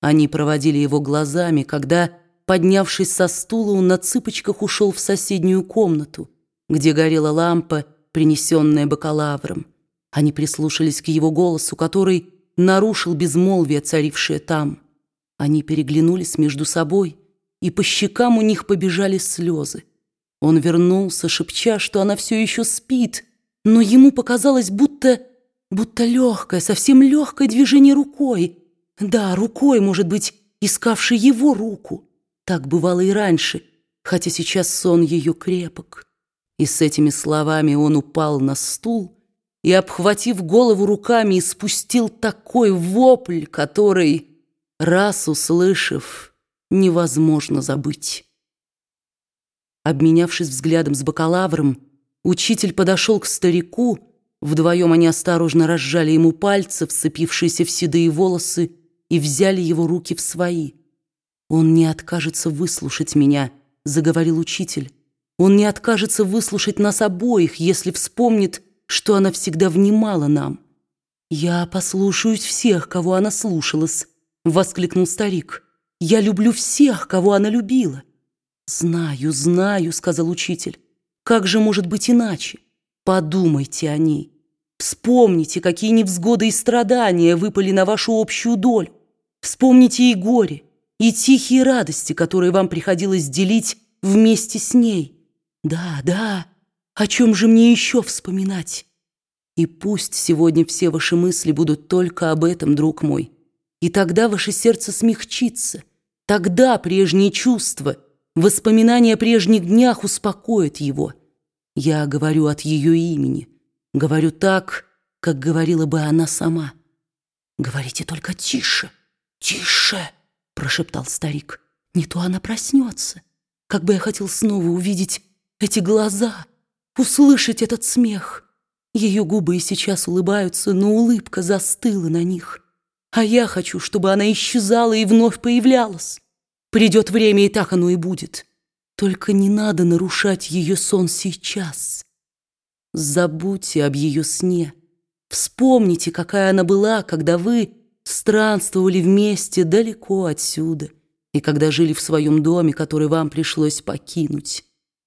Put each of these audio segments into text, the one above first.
Они проводили его глазами, когда, поднявшись со стула, он на цыпочках ушел в соседнюю комнату, где горела лампа, принесенная бакалавром. Они прислушались к его голосу, который нарушил безмолвие, царившее там. Они переглянулись между собой, и по щекам у них побежали слезы. Он вернулся, шепча, что она все еще спит, но ему показалось, будто, будто легкое, совсем легкое движение рукой. Да, рукой, может быть, искавшей его руку. Так бывало и раньше, хотя сейчас сон ее крепок. И с этими словами он упал на стул и, обхватив голову руками, испустил такой вопль, который, раз услышав, невозможно забыть. Обменявшись взглядом с бакалавром, учитель подошел к старику, вдвоем они осторожно разжали ему пальцы, вцепившиеся в седые волосы, и взяли его руки в свои. «Он не откажется выслушать меня», — заговорил учитель. «Он не откажется выслушать нас обоих, если вспомнит, что она всегда внимала нам». «Я послушаюсь всех, кого она слушалась», — воскликнул старик. «Я люблю всех, кого она любила». «Знаю, знаю», — сказал учитель. «Как же может быть иначе? Подумайте о ней. Вспомните, какие невзгоды и страдания выпали на вашу общую долю. Вспомните и горе, и тихие радости, которые вам приходилось делить вместе с ней. Да, да, о чем же мне еще вспоминать? И пусть сегодня все ваши мысли будут только об этом, друг мой. И тогда ваше сердце смягчится. Тогда прежние чувства — Воспоминания о прежних днях успокоят его. Я говорю от ее имени. Говорю так, как говорила бы она сама. «Говорите только тише, тише!» — прошептал старик. «Не то она проснется. Как бы я хотел снова увидеть эти глаза, услышать этот смех. Ее губы и сейчас улыбаются, но улыбка застыла на них. А я хочу, чтобы она исчезала и вновь появлялась. Придет время, и так оно и будет. Только не надо нарушать ее сон сейчас. Забудьте об ее сне. Вспомните, какая она была, когда вы странствовали вместе далеко отсюда и когда жили в своем доме, который вам пришлось покинуть.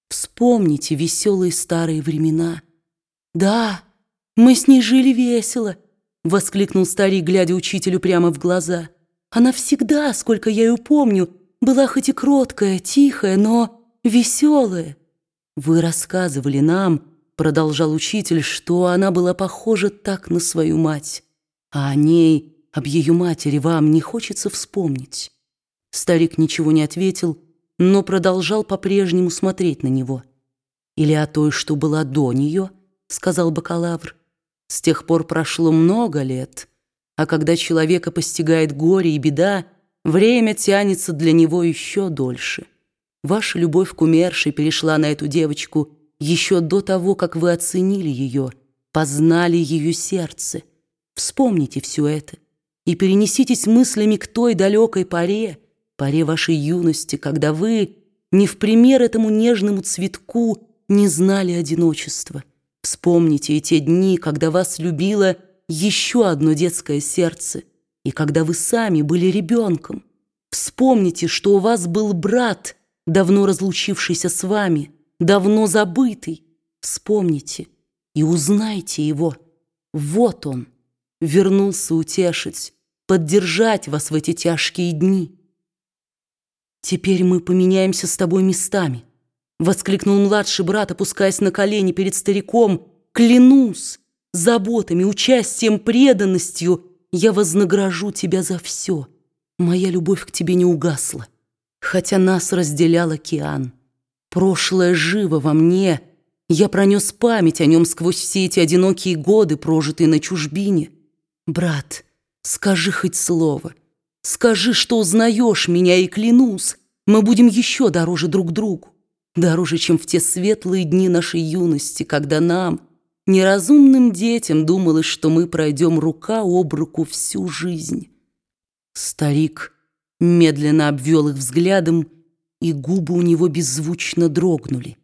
Вспомните веселые старые времена. Да, мы с ней жили весело, воскликнул старик, глядя учителю прямо в глаза. Она всегда, сколько я ее помню, была хоть и кроткая, тихая, но веселая. Вы рассказывали нам, продолжал учитель, что она была похожа так на свою мать, а о ней, об ее матери вам не хочется вспомнить. Старик ничего не ответил, но продолжал по-прежнему смотреть на него. «Или о той, что была до нее», — сказал бакалавр. «С тех пор прошло много лет, а когда человека постигает горе и беда, Время тянется для него еще дольше. Ваша любовь к умершей перешла на эту девочку еще до того, как вы оценили ее, познали ее сердце. Вспомните все это и перенеситесь мыслями к той далекой поре, поре вашей юности, когда вы, не в пример этому нежному цветку, не знали одиночества. Вспомните и те дни, когда вас любило еще одно детское сердце — и когда вы сами были ребенком. Вспомните, что у вас был брат, давно разлучившийся с вами, давно забытый. Вспомните и узнайте его. Вот он, вернулся утешить, поддержать вас в эти тяжкие дни. «Теперь мы поменяемся с тобой местами», — воскликнул младший брат, опускаясь на колени перед стариком. «Клянусь заботами, участием, преданностью» я вознагражу тебя за все. Моя любовь к тебе не угасла, хотя нас разделял океан. Прошлое живо во мне, я пронес память о нем сквозь все эти одинокие годы, прожитые на чужбине. Брат, скажи хоть слово, скажи, что узнаешь меня, и клянусь, мы будем еще дороже друг другу, дороже, чем в те светлые дни нашей юности, когда нам — Неразумным детям думалось, что мы пройдем рука об руку всю жизнь. Старик медленно обвел их взглядом, и губы у него беззвучно дрогнули.